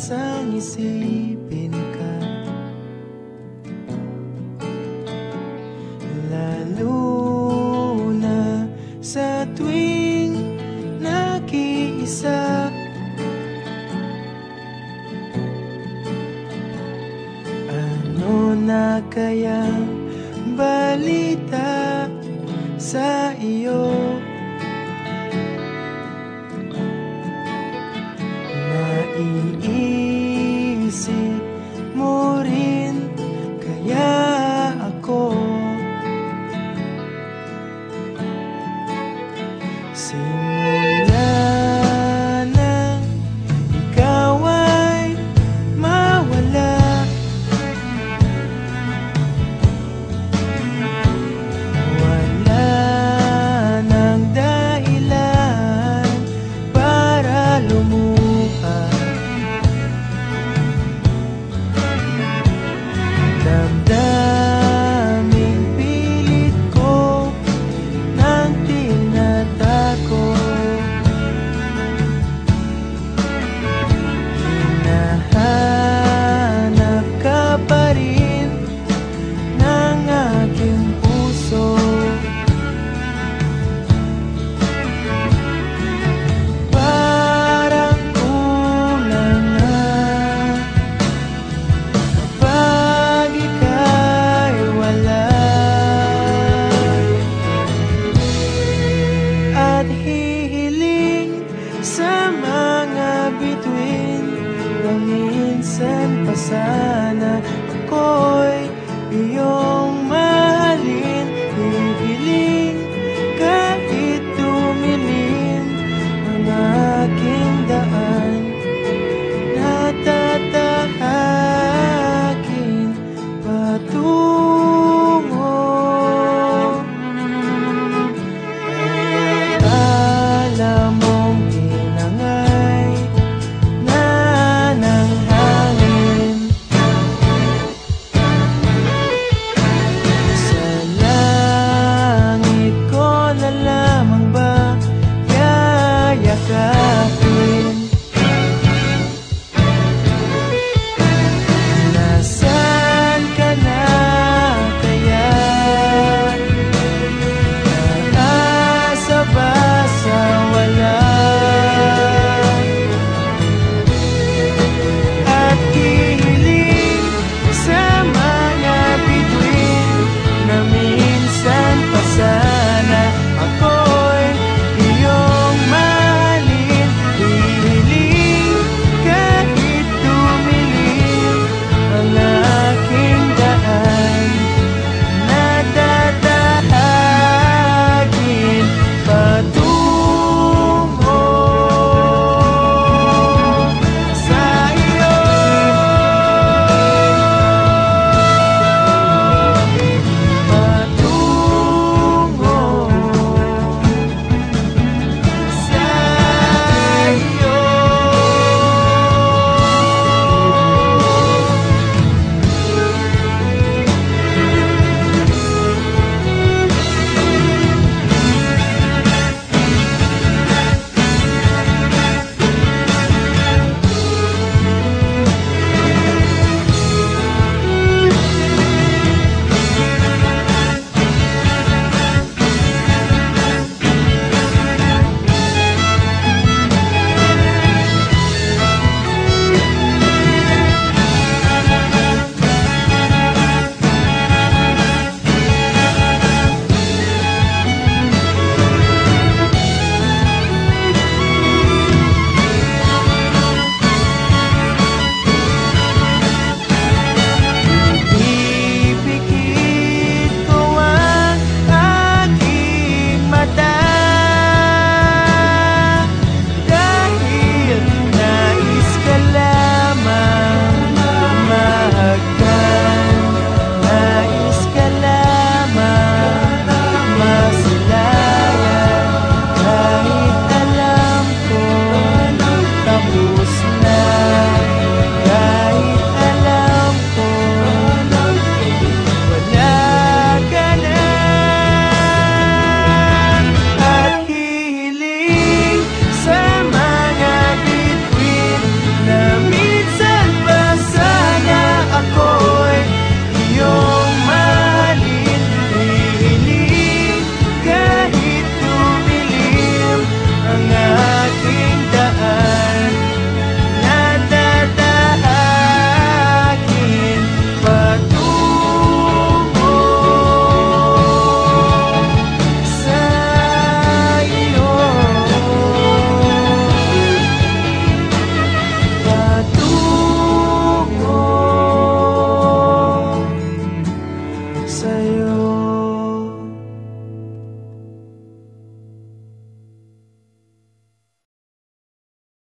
asang isipin ka Lalo na sa tuwing nag-iisa Ano na kayang balita sa iyo? Naiinis See Side.